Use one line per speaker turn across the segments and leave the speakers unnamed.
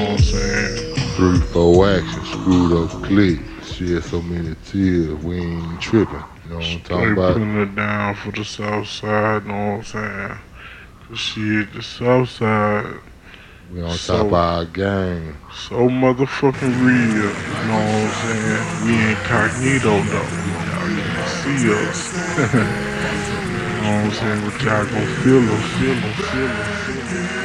what I'm saying?
Three, four action, screwed up click. Shit, so many tears, we ain't tripping. You know what I'm talking about?
putting it down for the south side, know what I'm saying? Cause shit, the south side,
We on
So-
top of our game.
so motherfucking real, you know what I'm saying? We incognito though. Y'all can see us. you know what I'm saying? But y'all gon' feel us, feel us, feel us, feel us.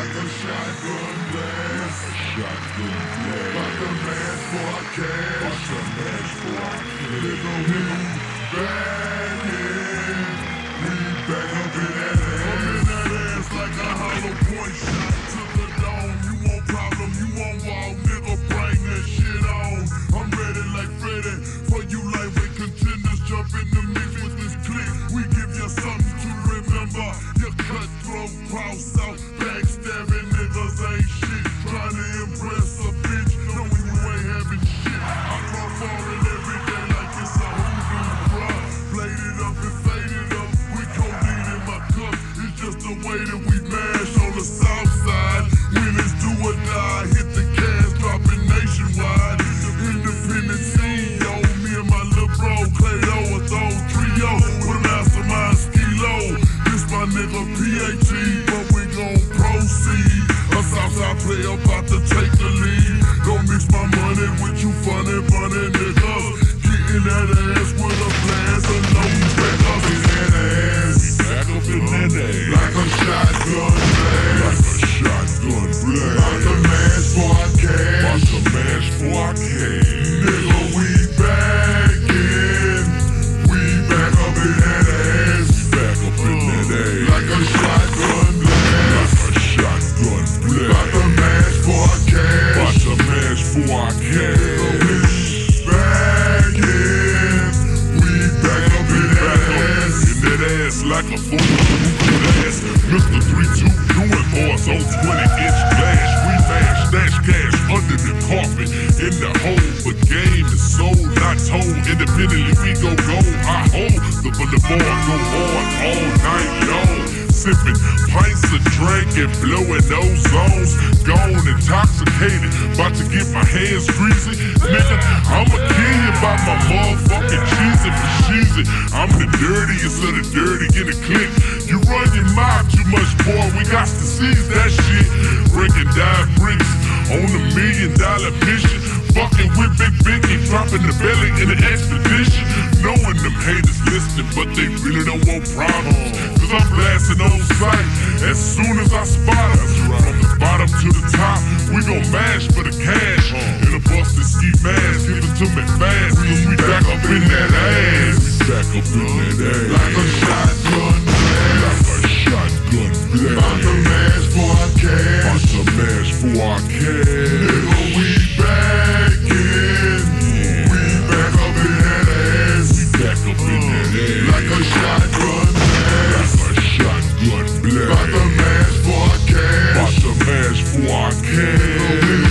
like a shotgun blast. a Shotgun blast. Like a man for cash. Like a man for cash. Nigga, we bad. Backstabbing niggas ain't shit. Trying to impress a bitch, knowing you ain't having shit. I go foreign every like a fool. ass. Mr. 3-2 doing boys on 20 inch glass. We mash, stash cash under the carpet. In the hole, the game is sold, not told. Independently, we go go. I hold the boulevard, go hard all night long. Sipping pints of drink and blowing zones. Gone intoxicated, about to get my hands greasy. Nigga, I'ma kill you by my motherfucking cheesy for cheesy. I'm the dirtiest of the dirty in the clique. You run your mouth too much, boy. We got to seize that shit. Breaking dive bricks on a million dollar mission. Fucking with Big Biggie, dropping the belly in the expedition. Knowing them haters listening, but they really don't as soon as I spot 'em. From the bottom to the top, we gon' mash for the cash. In a busted ski mask, give it to me fast. Cause we back up in that ass. Back up in that ass. Like a shotgun blast. Like a shotgun blast. About to mash for our cash. About to mash for our cash. Come in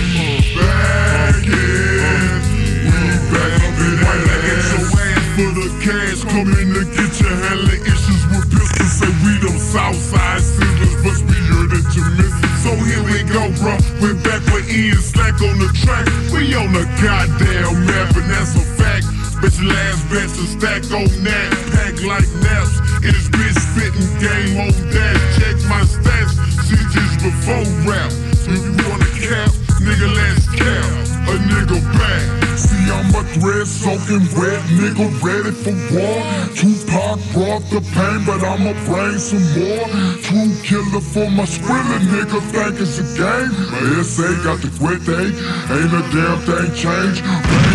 white ass, so ass for the cash. Coming to get your hella issues with pistols. Say we them Southside sizzlers, must be heard that you miss. So here we go, bro. We're back with Ian Slack on the track. We on the goddamn map, and that's a fact. Bitch, last bitch to stack on that. Pack like naps. It is bitch spitting game on that. Check my stats. See just before rap. If you wanna cap, nigga, let's cap. A nigga back. See, I'm a thread soaking wet nigga ready for war. Tupac brought the pain, but I'ma bring some more. True killer for my skrilla nigga think it's a game. My SA got the quit ain't a damn thing changed. Bang bang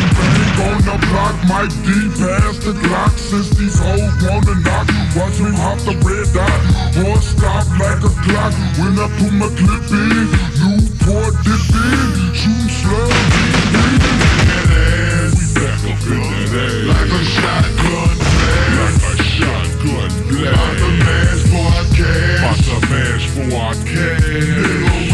on the block, Mike D pass the Glock since these hoes wanna knock. Watch me hop the red dot, horse stop like a clock. When I put my clip in, podcast. Box a mash for I can.